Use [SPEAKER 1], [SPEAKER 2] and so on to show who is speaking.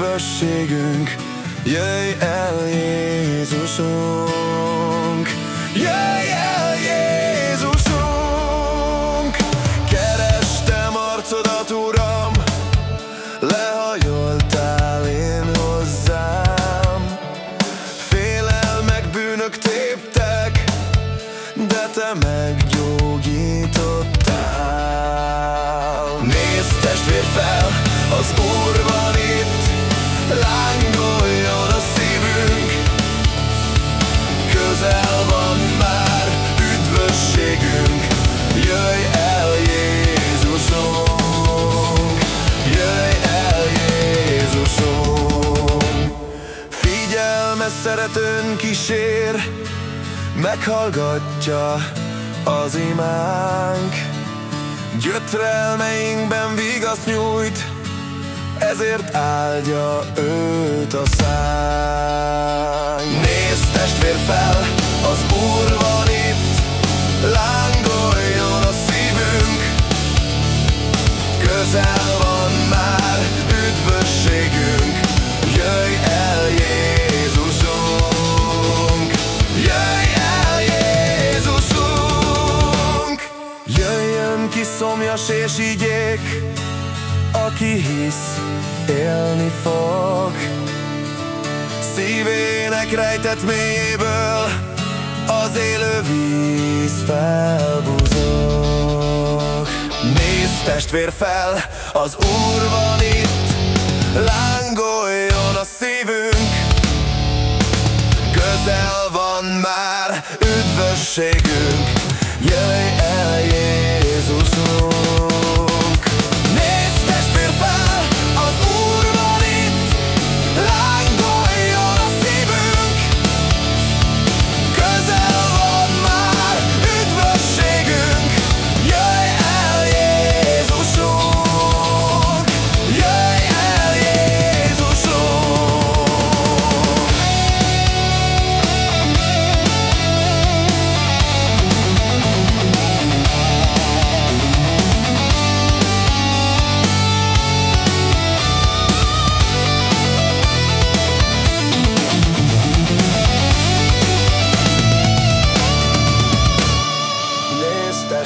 [SPEAKER 1] üdvösségünk, jöjj el Jézusunk. Jöjj el Jézusunk, kerestem arcodat Uram, lehajoltál én hozzám. Félelmek, bűnök téptek, de te meggyógyítottál. Nézd testvér fel, az Úr Figyelme szeretőn kísér, meghallgatja az imánk. Gyötrelmeinkben vigaszt nyújt, ezért áldja őt a szánk. Nézd testvér fel, az Úr van itt, lángoljon a szívünk, közel jöjjön ki szomjas és igyék, aki hisz, élni fog. Szívének rejtett mélyéből Az élő víz felbuzog Nézd testvér fel, az Úr van itt. Lángoljon a szívünk. Közel van már üdvösségünk. Jöjj el